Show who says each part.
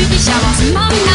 Speaker 1: she be jealous. Mom,